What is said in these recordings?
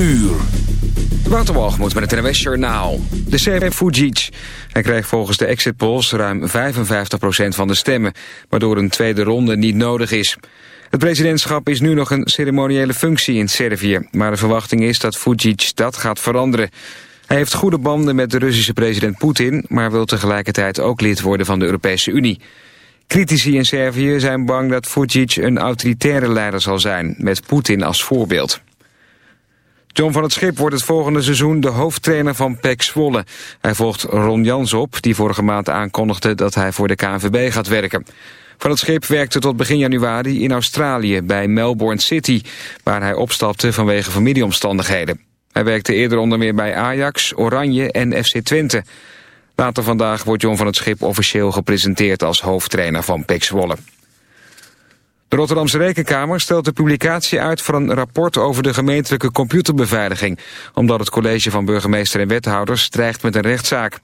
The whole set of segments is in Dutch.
uur. Waterwalgemoed met het NWS Journaal. De CV Fujic. Hij kreeg volgens de exit polls ruim 55% van de stemmen... waardoor een tweede ronde niet nodig is. Het presidentschap is nu nog een ceremoniële functie in Servië... maar de verwachting is dat Fujic dat gaat veranderen. Hij heeft goede banden met de Russische president Poetin... maar wil tegelijkertijd ook lid worden van de Europese Unie. Critici in Servië zijn bang dat Fujic een autoritaire leider zal zijn... met Poetin als voorbeeld. John van het Schip wordt het volgende seizoen de hoofdtrainer van PEC Zwolle. Hij volgt Ron Jans op, die vorige maand aankondigde dat hij voor de KNVB gaat werken. Van het Schip werkte tot begin januari in Australië bij Melbourne City, waar hij opstapte vanwege familieomstandigheden. Hij werkte eerder onder meer bij Ajax, Oranje en FC Twente. Later vandaag wordt John van het Schip officieel gepresenteerd als hoofdtrainer van PEC Zwolle. De Rotterdamse Rekenkamer stelt de publicatie uit van een rapport over de gemeentelijke computerbeveiliging, omdat het college van burgemeester en wethouders dreigt met een rechtszaak.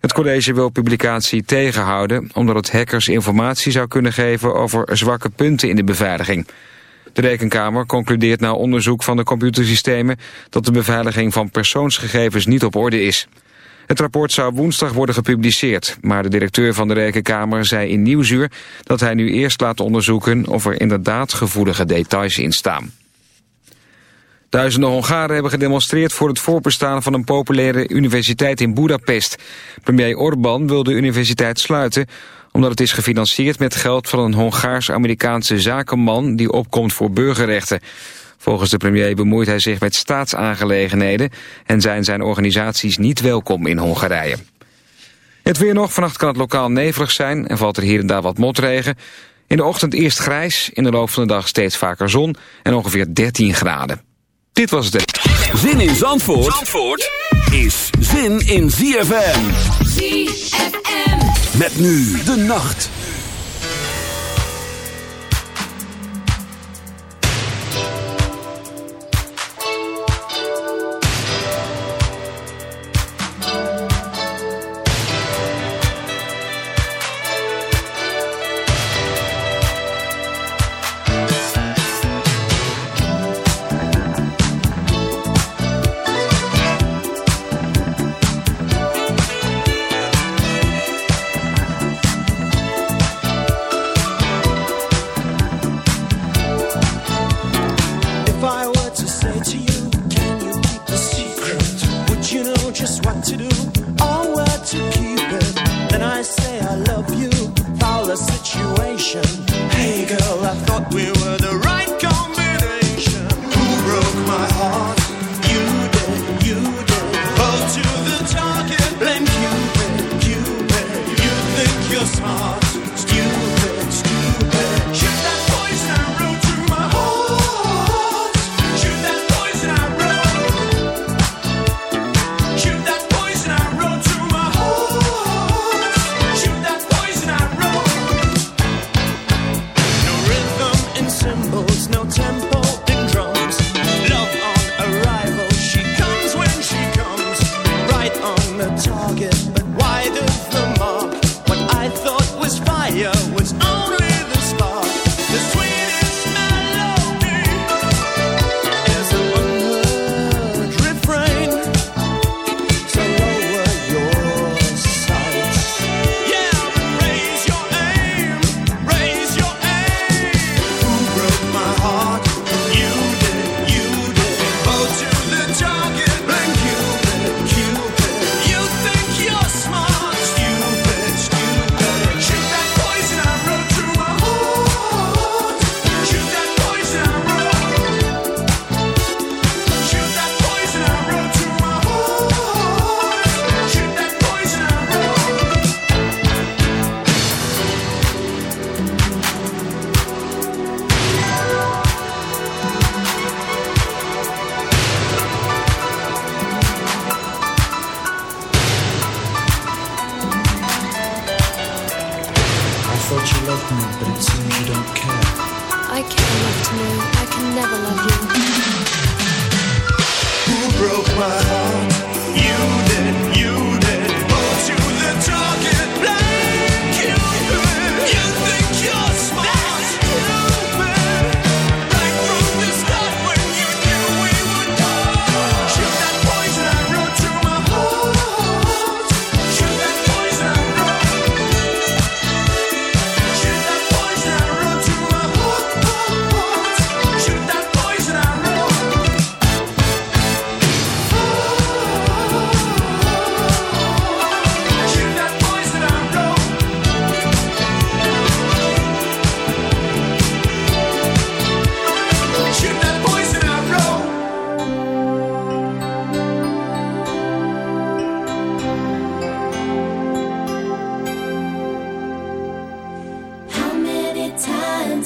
Het college wil publicatie tegenhouden omdat het hackers informatie zou kunnen geven over zwakke punten in de beveiliging. De Rekenkamer concludeert na onderzoek van de computersystemen dat de beveiliging van persoonsgegevens niet op orde is. Het rapport zou woensdag worden gepubliceerd, maar de directeur van de Rekenkamer zei in Nieuwsuur dat hij nu eerst laat onderzoeken of er inderdaad gevoelige details in staan. Duizenden Hongaren hebben gedemonstreerd voor het voorbestaan van een populaire universiteit in Budapest. Premier Orbán wil de universiteit sluiten omdat het is gefinancierd met geld van een Hongaars-Amerikaanse zakenman die opkomt voor burgerrechten. Volgens de premier bemoeit hij zich met staatsaangelegenheden... en zijn zijn organisaties niet welkom in Hongarije. Het weer nog. Vannacht kan het lokaal nevelig zijn... en valt er hier en daar wat motregen. In de ochtend eerst grijs, in de loop van de dag steeds vaker zon... en ongeveer 13 graden. Dit was het. Zin in Zandvoort, Zandvoort is zin in ZFM. ZFM. Met nu de nacht.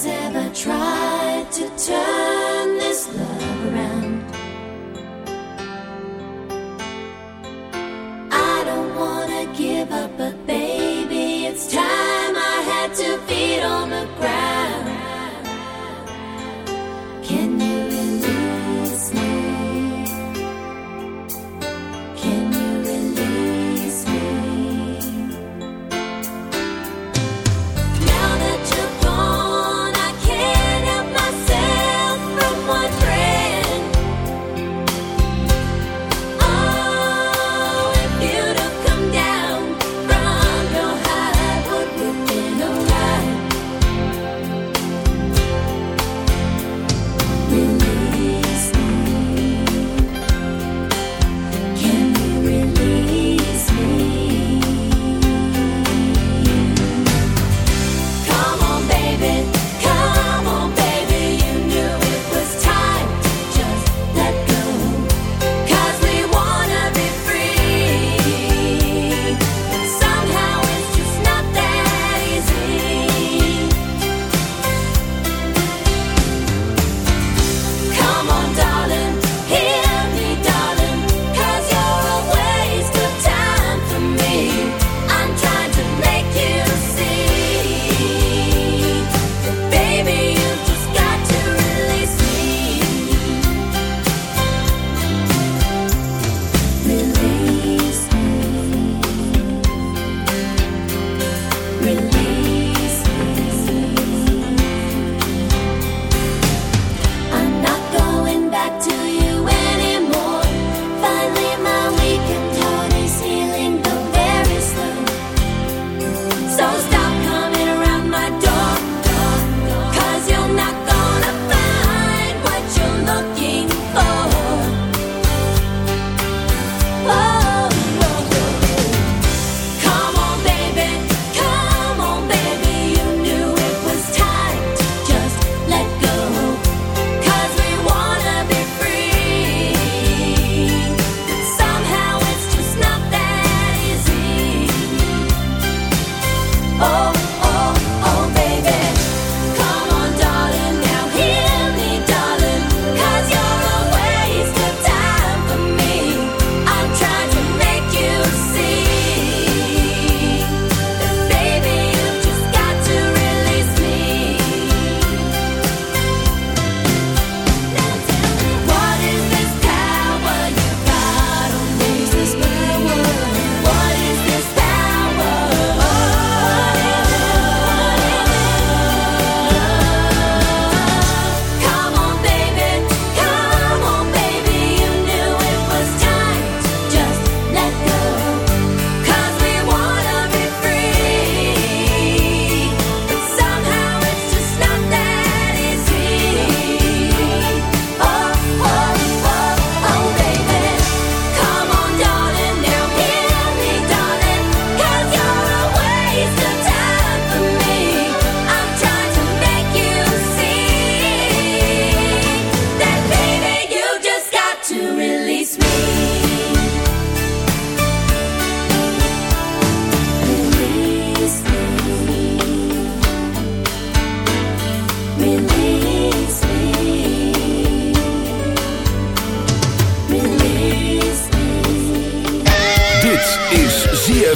one's ever tried to turn this love around. I don't wanna give up, but. Baby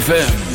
want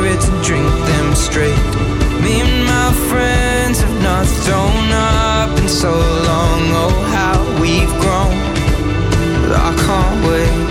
shown up in so long. Oh, how we've grown. I can't wait.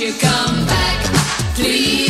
You come back? Please